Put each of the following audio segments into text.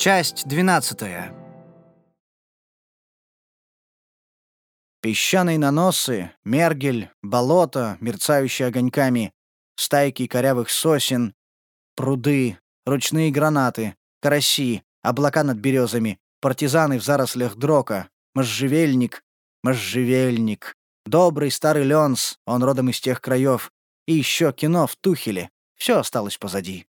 Часть 12. Песчаные наносы, мергель, болото, мерцающие огоньками, стайки корявых сосен, пруды, ручные гранаты, караси, облака над березами, партизаны в зарослях дрока, можжевельник, можжевельник, добрый старый Ленс, он родом из тех краев, и еще кино в Тухеле. Все осталось позади.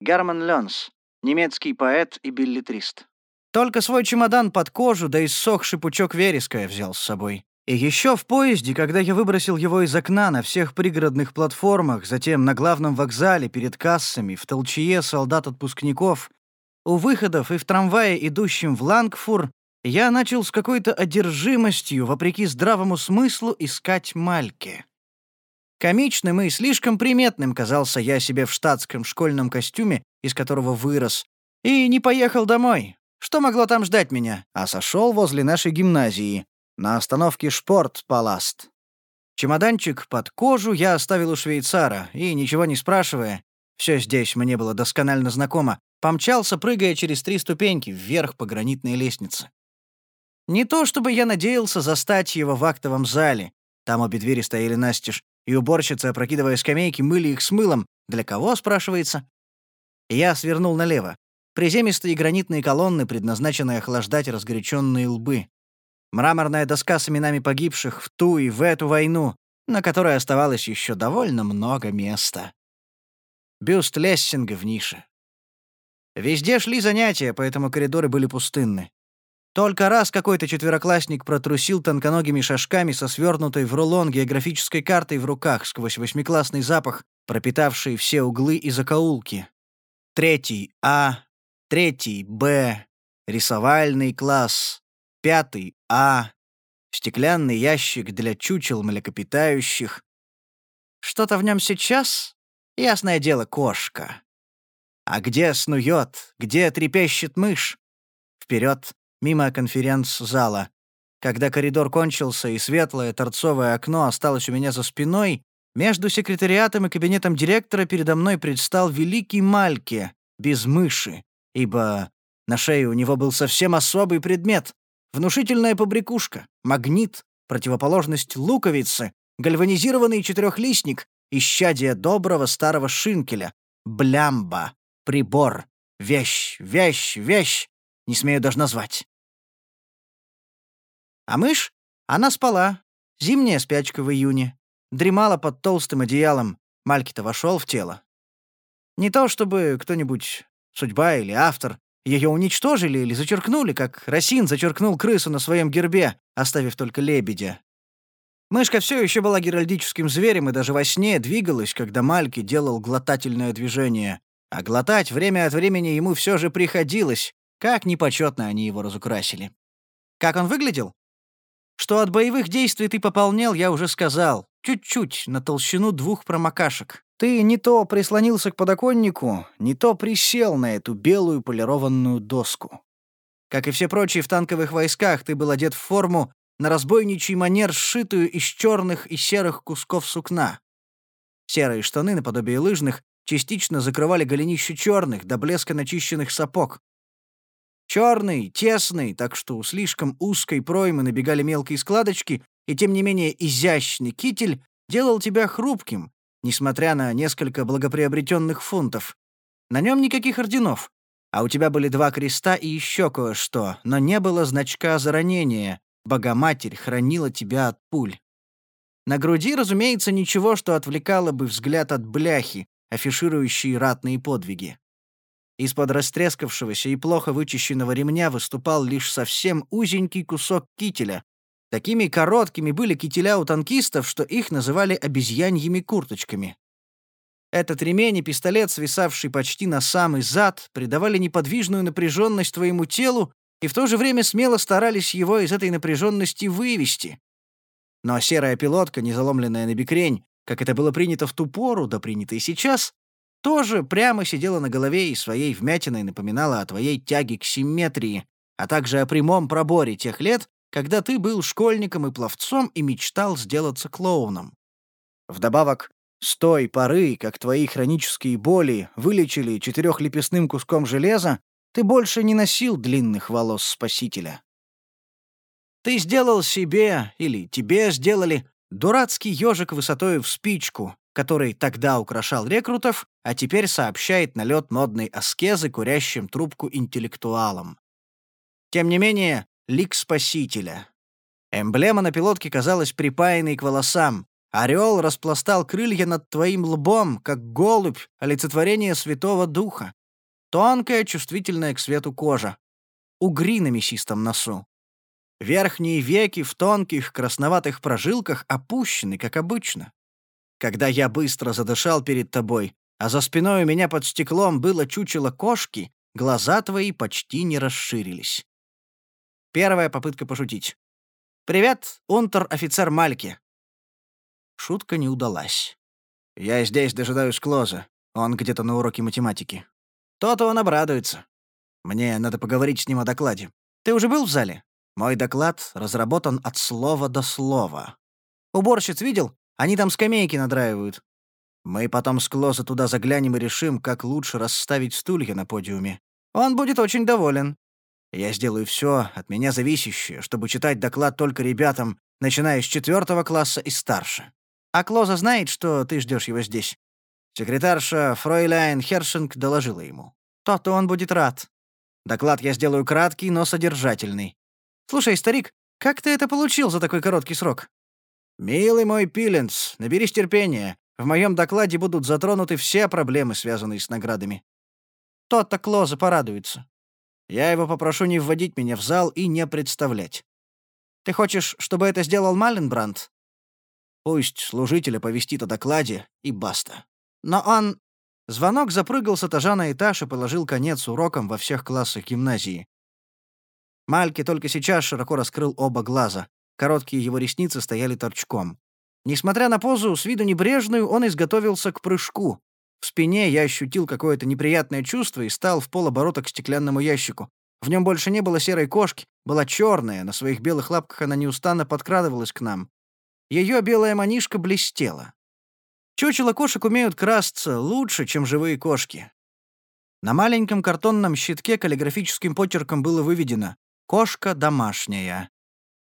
Герман Ленс, немецкий поэт и билетрист. Только свой чемодан под кожу, да и ссохший пучок вереска я взял с собой. И еще в поезде, когда я выбросил его из окна на всех пригородных платформах, затем на главном вокзале перед кассами, в толчье солдат-отпускников, у выходов и в трамвае, идущем в Лангфур, я начал с какой-то одержимостью, вопреки здравому смыслу, искать Мальке. Комичным и слишком приметным казался я себе в штатском школьном костюме, из которого вырос, и не поехал домой. Что могло там ждать меня? А сошел возле нашей гимназии, на остановке «Шпорт-Паласт». Чемоданчик под кожу я оставил у швейцара, и, ничего не спрашивая, все здесь мне было досконально знакомо, помчался, прыгая через три ступеньки вверх по гранитной лестнице. Не то чтобы я надеялся застать его в актовом зале. Там обе двери стояли настежь, и уборщицы, опрокидывая скамейки, мыли их с мылом. Для кого, спрашивается? Я свернул налево. Приземистые гранитные колонны, предназначенные охлаждать разгоряченные лбы. Мраморная доска с именами погибших в ту и в эту войну, на которой оставалось еще довольно много места. Бюст Лессинга в нише. Везде шли занятия, поэтому коридоры были пустынны. Только раз какой-то четвероклассник протрусил тонконогими шажками со свернутой в рулон географической картой в руках сквозь восьмиклассный запах, пропитавший все углы и закоулки. Третий А, третий Б, рисовальный класс, пятый А, стеклянный ящик для чучел млекопитающих. Что-то в нем сейчас? Ясное дело, кошка. А где снует, где трепещет мышь? Вперед, мимо конференц-зала. Когда коридор кончился и светлое торцовое окно осталось у меня за спиной, между секретариатом и кабинетом директора передо мной предстал великий Мальке, без мыши, ибо на шее у него был совсем особый предмет — внушительная побрякушка, магнит, противоположность луковицы, гальванизированный четырехлистник, исчадие доброго старого шинкеля, блямба, прибор, вещь, вещь, вещь, не смею даже назвать. А мышь? Она спала. Зимняя спячка в июне. Дремала под толстым одеялом. Мальки-то вошел в тело. Не то чтобы кто-нибудь, судьба или автор, ее уничтожили или зачеркнули, как Росин зачеркнул крысу на своем гербе, оставив только лебедя. Мышка все еще была геральдическим зверем и даже во сне двигалась, когда Мальки делал глотательное движение. А глотать время от времени ему все же приходилось, как непочетно они его разукрасили. Как он выглядел? Что от боевых действий ты пополнел, я уже сказал. Чуть-чуть, на толщину двух промокашек. Ты не то прислонился к подоконнику, не то присел на эту белую полированную доску. Как и все прочие в танковых войсках, ты был одет в форму на разбойничий манер, сшитую из черных и серых кусков сукна. Серые штаны, наподобие лыжных, частично закрывали голенища черных до блеска начищенных сапог, Черный, тесный, так что у слишком узкой проймы набегали мелкие складочки, и тем не менее изящный китель делал тебя хрупким, несмотря на несколько благоприобретенных фунтов. На нем никаких орденов, а у тебя были два креста и еще кое-что, но не было значка за ранение. Богоматерь хранила тебя от пуль. На груди, разумеется, ничего, что отвлекало бы взгляд от бляхи, афиширующей ратные подвиги. Из-под растрескавшегося и плохо вычищенного ремня выступал лишь совсем узенький кусок кителя. Такими короткими были кителя у танкистов, что их называли обезьяньими курточками. Этот ремень и пистолет, свисавший почти на самый зад, придавали неподвижную напряженность твоему телу и в то же время смело старались его из этой напряженности вывести. Но серая пилотка, не заломленная на бикрень, как это было принято в ту пору, да принято и сейчас, тоже прямо сидела на голове и своей вмятиной напоминала о твоей тяге к симметрии, а также о прямом проборе тех лет, когда ты был школьником и пловцом и мечтал сделаться клоуном. Вдобавок, с той поры, как твои хронические боли вылечили четырехлепестным куском железа, Ты больше не носил длинных волос спасителя. Ты сделал себе, или тебе сделали, дурацкий ежик высотой в спичку, который тогда украшал рекрутов, а теперь сообщает налет модной аскезы курящим трубку интеллектуалам. Тем не менее, лик спасителя. Эмблема на пилотке казалась припаянной к волосам. Орел распластал крылья над твоим лбом, как голубь, олицетворение Святого Духа. Тонкая, чувствительная к свету кожа. Угри на мясистом носу. Верхние веки в тонких красноватых прожилках опущены, как обычно. Когда я быстро задышал перед тобой, а за спиной у меня под стеклом было чучело кошки, глаза твои почти не расширились. Первая попытка пошутить. «Привет, унтер-офицер Мальки». Шутка не удалась. «Я здесь дожидаюсь Клоза. Он где-то на уроке математики. То-то он обрадуется. Мне надо поговорить с ним о докладе. Ты уже был в зале? Мой доклад разработан от слова до слова. Уборщиц видел? Они там скамейки надраивают. Мы потом с Клоза туда заглянем и решим, как лучше расставить стулья на подиуме. Он будет очень доволен. Я сделаю все от меня зависящее, чтобы читать доклад только ребятам, начиная с четвертого класса и старше. А Клоза знает, что ты ждешь его здесь. Секретарша Фройляйн Хершинг доложила ему. То-то он будет рад. Доклад я сделаю краткий, но содержательный. Слушай, старик, как ты это получил за такой короткий срок? «Милый мой Пиленс, наберись терпения. В моем докладе будут затронуты все проблемы, связанные с наградами. Тот-то Клоза порадуется. Я его попрошу не вводить меня в зал и не представлять. Ты хочешь, чтобы это сделал Маленбранд? Пусть служитель оповестит о докладе, и баста. Но он...» Звонок запрыгал с этажа на этаж и положил конец урокам во всех классах гимназии. Мальки только сейчас широко раскрыл оба глаза. Короткие его ресницы стояли торчком. Несмотря на позу, с виду небрежную, он изготовился к прыжку. В спине я ощутил какое-то неприятное чувство и стал в полоборота к стеклянному ящику. В нем больше не было серой кошки, была черная, на своих белых лапках она неустанно подкрадывалась к нам. Ее белая манишка блестела. Чучело кошек умеют красться лучше, чем живые кошки. На маленьком картонном щитке каллиграфическим почерком было выведено «Кошка домашняя».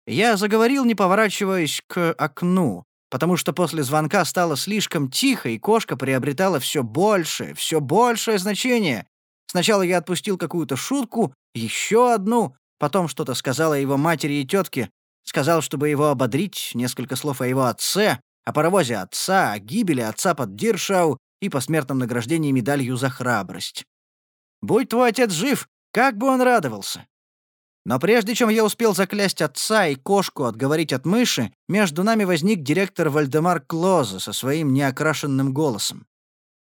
Я заговорил, не поворачиваясь к окну, потому что после звонка стало слишком тихо, и кошка приобретала все большее, все большее значение. Сначала я отпустил какую-то шутку, еще одну, потом что-то сказал о его матери и тетке, сказал, чтобы его ободрить, несколько слов о его отце, о паровозе отца, о гибели отца под Диршау и посмертном награждении медалью за храбрость. «Будь твой отец жив, как бы он радовался!» Но прежде чем я успел заклясть отца и кошку отговорить от мыши, между нами возник директор Вальдемар Клоза со своим неокрашенным голосом.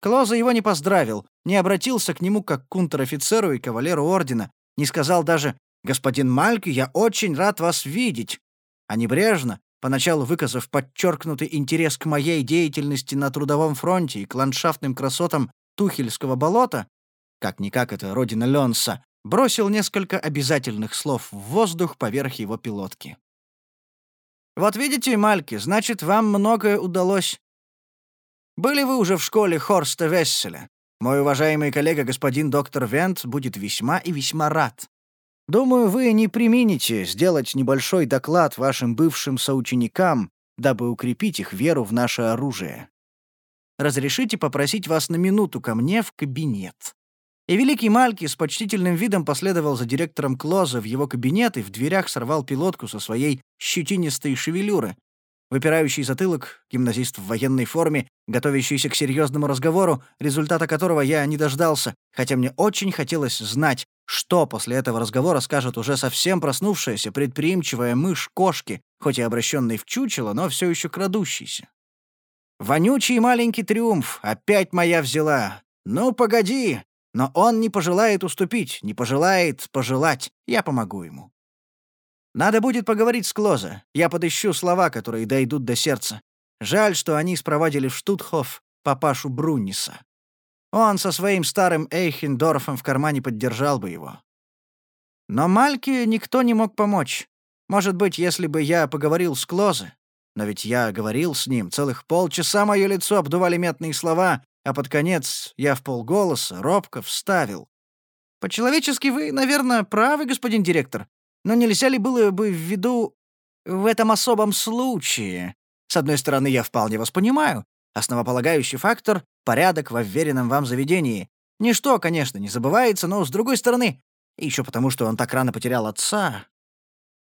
Клоза его не поздравил, не обратился к нему как к кунтер-офицеру и кавалеру ордена, не сказал даже «Господин Мальки, я очень рад вас видеть», а небрежно, поначалу выказав подчеркнутый интерес к моей деятельности на трудовом фронте и к ландшафтным красотам Тухельского болота, как-никак это родина Ленса, бросил несколько обязательных слов в воздух поверх его пилотки. «Вот видите, мальки, значит, вам многое удалось. Были вы уже в школе Хорста Весселя. Мой уважаемый коллега господин доктор Вент будет весьма и весьма рад. Думаю, вы не примените сделать небольшой доклад вашим бывшим соученикам, дабы укрепить их веру в наше оружие. Разрешите попросить вас на минуту ко мне в кабинет. И великий Мальки с почтительным видом последовал за директором Клоза в его кабинет и в дверях сорвал пилотку со своей щетинистой шевелюры. Выпирающий затылок, гимназист в военной форме, готовящийся к серьезному разговору, результата которого я не дождался, хотя мне очень хотелось знать, что после этого разговора скажет уже совсем проснувшаяся, предприимчивая мышь кошки, хоть и обращенной в чучело, но все еще крадущийся. «Вонючий маленький триумф! Опять моя взяла! Ну, погоди! Но он не пожелает уступить, не пожелает пожелать. Я помогу ему. Надо будет поговорить с Клоза. Я подыщу слова, которые дойдут до сердца. Жаль, что они спровадили в Штутхоф папашу Брунниса. Он со своим старым Эйхендорфом в кармане поддержал бы его. Но Мальке никто не мог помочь. Может быть, если бы я поговорил с Клозе. Но ведь я говорил с ним, целых полчаса мое лицо обдували метные слова, а под конец я в полголоса робко вставил. По-человечески вы, наверное, правы, господин директор. Но нельзя ли было бы виду в этом особом случае? С одной стороны, я вполне вас понимаю. Основополагающий фактор — порядок во вверенном вам заведении. Ничто, конечно, не забывается, но, с другой стороны, еще потому, что он так рано потерял отца.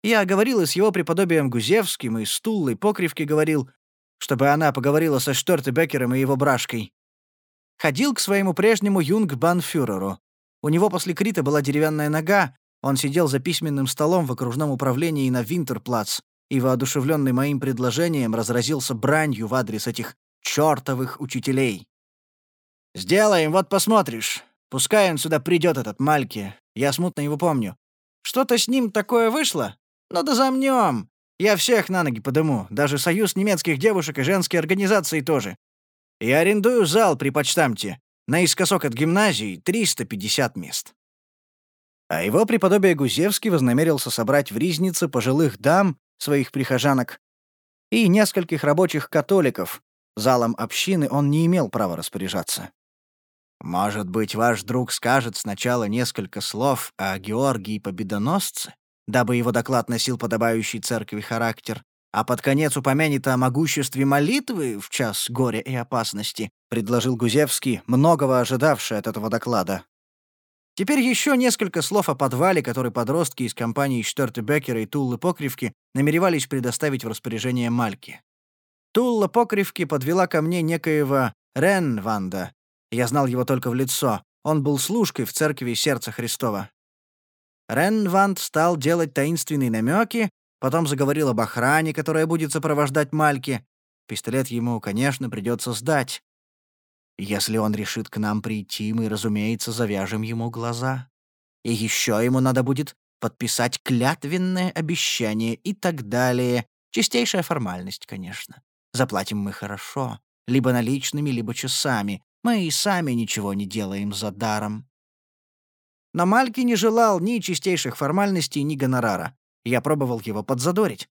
Я говорил и с его преподобием Гузевским, и с Туллой Покривки говорил, чтобы она поговорила со Штёртебекером и его брашкой. Ходил к своему прежнему юнгбанфюреру. У него после Крита была деревянная нога, он сидел за письменным столом в окружном управлении на Винтерплац и, воодушевленный моим предложением, разразился бранью в адрес этих чертовых учителей. «Сделаем, вот посмотришь. Пускай он сюда придет, этот Мальки. Я смутно его помню. Что-то с ним такое вышло? Ну да замнем. Я всех на ноги подыму, даже Союз немецких девушек и женские организации тоже. И арендую зал при почтамте. Наискосок от гимназии 350 мест. А его преподобие Гузевский вознамерился собрать в Ризнице пожилых дам, своих прихожанок, и нескольких рабочих католиков. Залом общины он не имел права распоряжаться. «Может быть, ваш друг скажет сначала несколько слов о Георгии Победоносце?» дабы его доклад носил подобающий церкви характер, а под конец упомянет о могуществе молитвы в час горя и опасности, предложил Гузевский, многого ожидавший от этого доклада. Теперь еще несколько слов о подвале, который подростки из компании Штёртебекера и Туллы Покривки намеревались предоставить в распоряжение Мальки. Тулла Покривки подвела ко мне некоего Ренванда. Я знал его только в лицо. Он был служкой в церкви Сердца Христова. Ренванд стал делать таинственные намеки, потом заговорил об охране, которая будет сопровождать Мальки. Пистолет ему, конечно, придется сдать. Если он решит к нам прийти, мы, разумеется, завяжем ему глаза. И еще ему надо будет подписать клятвенное обещание и так далее. Чистейшая формальность, конечно. Заплатим мы хорошо. Либо наличными, либо часами. Мы и сами ничего не делаем за даром. Но Мальки не желал ни чистейших формальностей, ни гонорара. Я пробовал его подзадорить.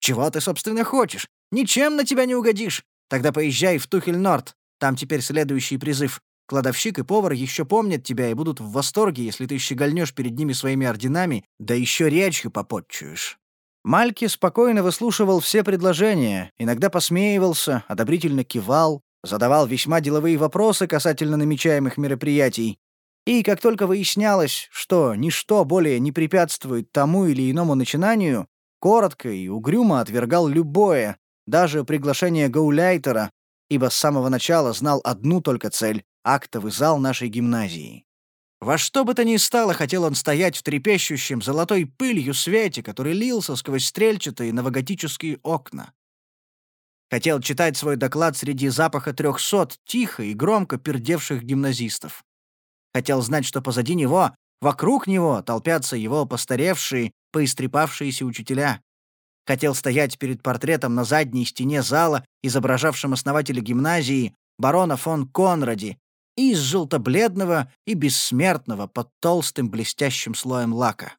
«Чего ты, собственно, хочешь? Ничем на тебя не угодишь. Тогда поезжай в Тухель-Норд. Там теперь следующий призыв. Кладовщик и повар еще помнят тебя и будут в восторге, если ты щегольнешь перед ними своими орденами, да еще речью попотчуешь». Мальки спокойно выслушивал все предложения, иногда посмеивался, одобрительно кивал, задавал весьма деловые вопросы касательно намечаемых мероприятий, и как только выяснялось, что ничто более не препятствует тому или иному начинанию, коротко и угрюмо отвергал любое, даже приглашение гауляйтера, ибо с самого начала знал одну только цель — актовый зал нашей гимназии. Во что бы то ни стало, хотел он стоять в трепещущем золотой пылью свете, который лился сквозь стрельчатые новоготические окна. Хотел читать свой доклад среди запаха трехсот тихо и громко пердевших гимназистов. Хотел знать, что позади него, вокруг него толпятся его постаревшие, поистрепавшиеся учителя. Хотел стоять перед портретом на задней стене зала, изображавшим основателя гимназии, барона фон Конради, из желто-бледного и бессмертного под толстым блестящим слоем лака.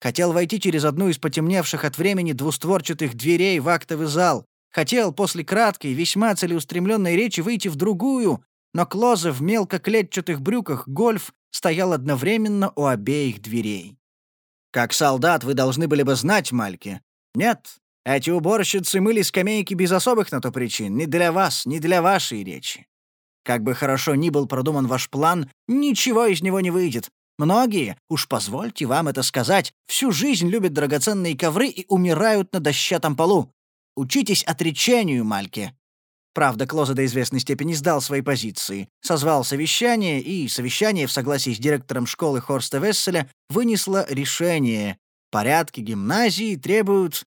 Хотел войти через одну из потемневших от времени двустворчатых дверей в актовый зал. Хотел после краткой, весьма целеустремленной речи выйти в другую, но Клозе в мелкоклетчатых брюках гольф стоял одновременно у обеих дверей. «Как солдат вы должны были бы знать, Мальки. Нет, эти уборщицы мыли скамейки без особых на то причин, не для вас, не для вашей речи. Как бы хорошо ни был продуман ваш план, ничего из него не выйдет. Многие, уж позвольте вам это сказать, всю жизнь любят драгоценные ковры и умирают на дощатом полу. Учитесь отречению, Мальки. Правда, Клоза до известной степени сдал свои позиции, созвал совещание, и совещание в согласии с директором школы Хорста Весселя вынесло решение. Порядки гимназии требуют...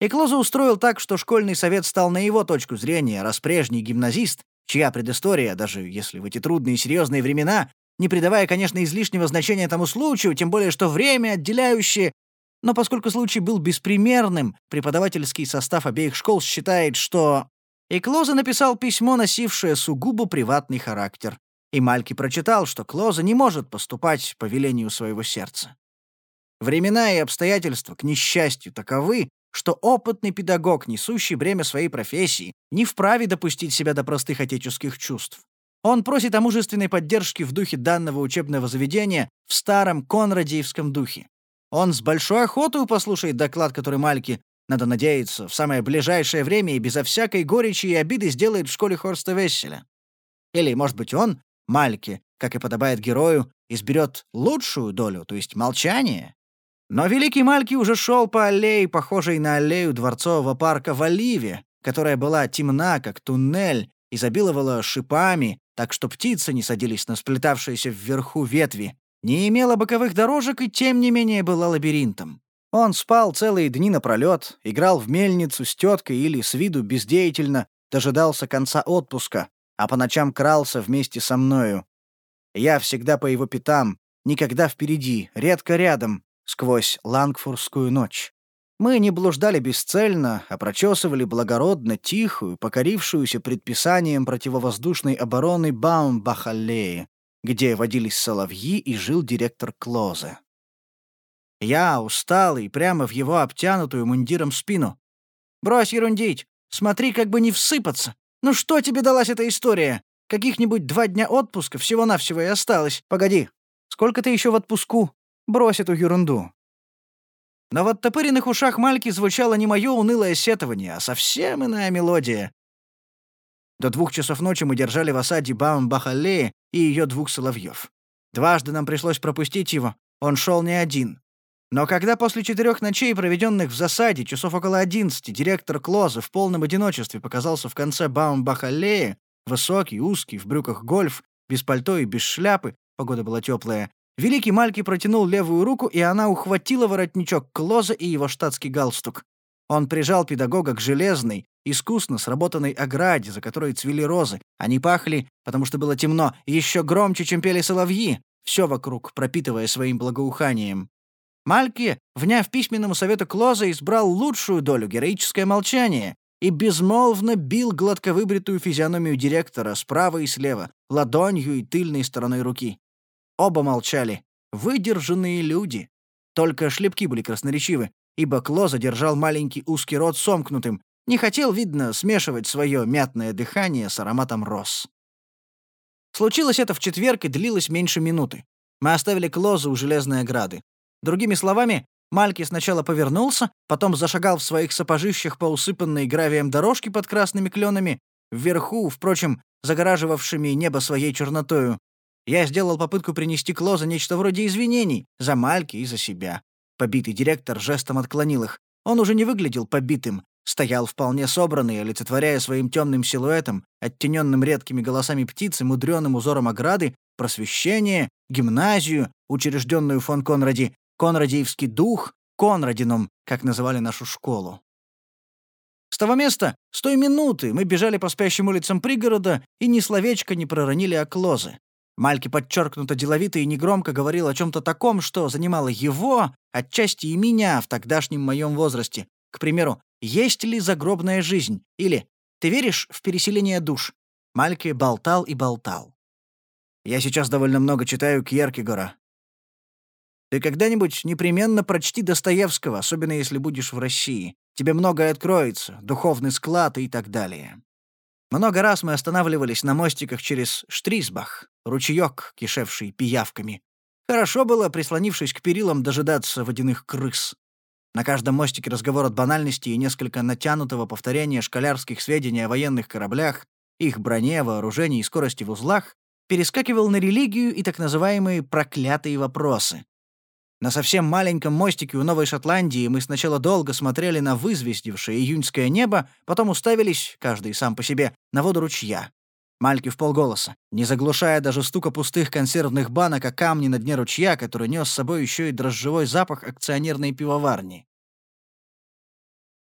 И Клоза устроил так, что школьный совет стал на его точку зрения, раз прежний гимназист, чья предыстория, даже если в эти трудные и серьезные времена, не придавая, конечно, излишнего значения тому случаю, тем более что время, отделяющее... Но поскольку случай был беспримерным, преподавательский состав обеих школ считает, что и Клоза написал письмо, носившее сугубо приватный характер. И Мальки прочитал, что Клоза не может поступать по велению своего сердца. Времена и обстоятельства, к несчастью, таковы, что опытный педагог, несущий бремя своей профессии, не вправе допустить себя до простых отеческих чувств. Он просит о мужественной поддержке в духе данного учебного заведения в старом конрадиевском духе. Он с большой охотой послушает доклад, который Мальки, надо надеяться, в самое ближайшее время и безо всякой горечи и обиды сделает в школе Хорста Весселя. Или, может быть, он, Мальки, как и подобает герою, изберет лучшую долю, то есть молчание. Но великий Мальки уже шел по аллее, похожей на аллею дворцового парка в Оливе, которая была темна, как туннель, изобиловала шипами, так что птицы не садились на сплетавшиеся вверху ветви, не имела боковых дорожек и тем не менее была лабиринтом. Он спал целые дни напролет, играл в мельницу с теткой или с виду бездеятельно, дожидался конца отпуска, а по ночам крался вместе со мною. Я всегда по его пятам, никогда впереди, редко рядом, сквозь лангфурскую ночь. Мы не блуждали бесцельно, а прочесывали благородно тихую, покорившуюся предписанием противовоздушной обороны Баумбахаллеи, где водились соловьи и жил директор Клозе. Я, усталый, прямо в его обтянутую мундиром спину. «Брось ерундить! Смотри, как бы не всыпаться! Ну что тебе далась эта история? Каких-нибудь два дня отпуска всего-навсего и осталось. Погоди, сколько ты еще в отпуску? Брось эту ерунду. Но в оттопыренных ушах Мальки звучало не мое унылое сетование, а совсем иная мелодия. До двух часов ночи мы держали в осаде Баум-Бахаллея и ее двух соловьев. Дважды нам пришлось пропустить его, он шел не один. Но когда после четырех ночей, проведенных в засаде, часов около одиннадцати, директор Клоза в полном одиночестве показался в конце Баум-Бахаллея, высокий, узкий, в брюках гольф, без пальто и без шляпы, погода была теплая, Великий Мальки протянул левую руку, и она ухватила воротничок Клоза и его штатский галстук. Он прижал педагога к железной, искусно сработанной ограде, за которой цвели розы. Они пахли, потому что было темно, еще громче, чем пели соловьи, все вокруг пропитывая своим благоуханием. Мальки, вняв письменному совету Клоза, избрал лучшую долю героическое молчание и безмолвно бил гладковыбритую физиономию директора справа и слева, ладонью и тыльной стороной руки. Оба молчали. Выдержанные люди. Только шлепки были красноречивы, ибо Клоза держал маленький узкий рот сомкнутым, не хотел, видно, смешивать свое мятное дыхание с ароматом роз. Случилось это в четверг и длилось меньше минуты. Мы оставили Клоза у железной ограды. Другими словами, Мальки сначала повернулся, потом зашагал в своих сапожищах по усыпанной гравием дорожке под красными кленами, вверху, впрочем, загораживавшими небо своей чернотою, я сделал попытку принести Клоза нечто вроде извинений за Мальки и за себя. Побитый директор жестом отклонил их. Он уже не выглядел побитым, стоял вполне собранный, олицетворяя своим темным силуэтом, оттененным редкими голосами птиц и мудреным узором ограды, просвещение, гимназию, учрежденную фон Конради, конрадиевский дух, Конрадином, как называли нашу школу. С того места, с той минуты, мы бежали по спящим улицам пригорода и ни словечко не проронили о Клозе. Мальки подчеркнуто деловито и негромко говорил о чем-то таком, что занимало его, отчасти и меня в тогдашнем моем возрасте. К примеру, есть ли загробная жизнь? Или ты веришь в переселение душ? Мальки болтал и болтал. Я сейчас довольно много читаю Кьеркегора. Ты когда-нибудь непременно прочти Достоевского, особенно если будешь в России. Тебе многое откроется, духовный склад и так далее. Много раз мы останавливались на мостиках через Штрисбах, ручеёк, кишевший пиявками. Хорошо было, прислонившись к перилам, дожидаться водяных крыс. На каждом мостике разговор от банальности и несколько натянутого повторения школярских сведений о военных кораблях, их броне, вооружении и скорости в узлах перескакивал на религию и так называемые «проклятые вопросы», на совсем маленьком мостике у Новой Шотландии мы сначала долго смотрели на вызвездившее июньское небо, потом уставились, каждый сам по себе, на воду ручья. Мальки в полголоса, не заглушая даже стука пустых консервных банок о камни на дне ручья, который нес с собой еще и дрожжевой запах акционерной пивоварни.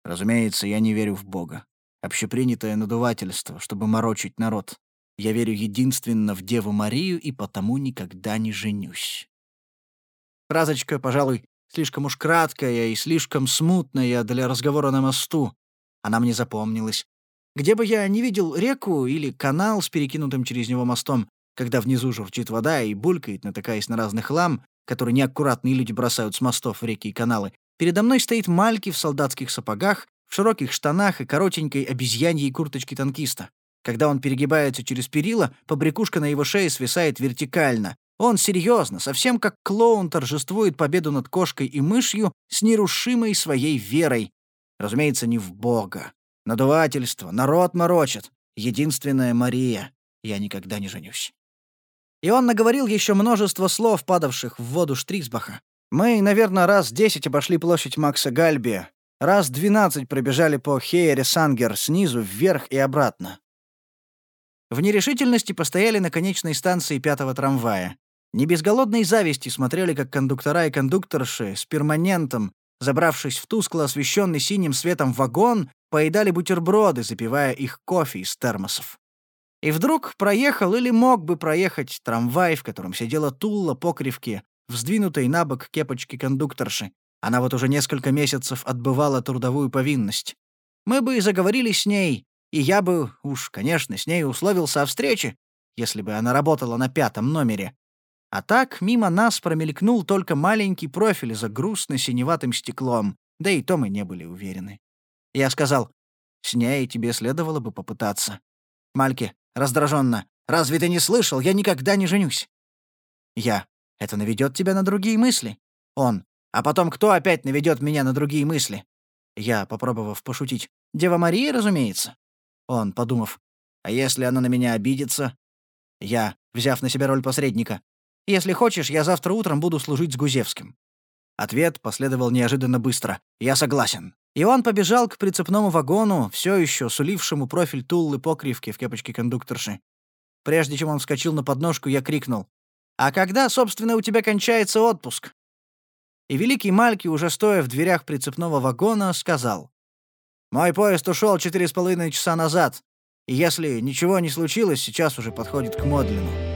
Разумеется, я не верю в Бога. Общепринятое надувательство, чтобы морочить народ. Я верю единственно в Деву Марию и потому никогда не женюсь. Фразочка, пожалуй, слишком уж краткая и слишком смутная для разговора на мосту. Она мне запомнилась. Где бы я не видел реку или канал с перекинутым через него мостом, когда внизу журчит вода и булькает, натыкаясь на разных лам, которые неаккуратные люди бросают с мостов в реки и каналы, передо мной стоит Мальки в солдатских сапогах, в широких штанах и коротенькой обезьяньей курточке танкиста. Когда он перегибается через перила, побрякушка на его шее свисает вертикально. Он серьезно, совсем как клоун торжествует победу над кошкой и мышью с нерушимой своей верой. Разумеется, не в Бога. Надувательство, народ морочит. Единственная Мария. Я никогда не женюсь. И он наговорил еще множество слов, падавших в воду Штрисбаха. Мы, наверное, раз десять обошли площадь Макса Гальби, раз двенадцать пробежали по Хейере Сангер снизу вверх и обратно. В нерешительности постояли на конечной станции пятого трамвая. Не без голодной зависти смотрели, как кондуктора и кондукторши с перманентом, забравшись в тускло освещенный синим светом вагон, поедали бутерброды, запивая их кофе из термосов. И вдруг проехал или мог бы проехать трамвай, в котором сидела Тулла покривки, вздвинутой на бок кепочки кондукторши. Она вот уже несколько месяцев отбывала трудовую повинность. Мы бы и заговорили с ней, и я бы, уж, конечно, с ней условился о встрече, если бы она работала на пятом номере. А так мимо нас промелькнул только маленький профиль за грустно-синеватым стеклом, да и то мы не были уверены. Я сказал, «С ней тебе следовало бы попытаться». Мальки, раздраженно, «Разве ты не слышал? Я никогда не женюсь». Я, «Это наведет тебя на другие мысли». Он, «А потом кто опять наведет меня на другие мысли?» Я, попробовав пошутить, «Дева Мария, разумеется». Он, подумав, «А если она на меня обидится?» Я, взяв на себя роль посредника, «Если хочешь, я завтра утром буду служить с Гузевским». Ответ последовал неожиданно быстро. «Я согласен». И он побежал к прицепному вагону, все еще сулившему профиль Туллы покривки в кепочке кондукторши. Прежде чем он вскочил на подножку, я крикнул. «А когда, собственно, у тебя кончается отпуск?» И великий Мальки, уже стоя в дверях прицепного вагона, сказал. Мой поезд ушел четыре с половиной часа назад, и если ничего не случилось, сейчас уже подходит к Модлину.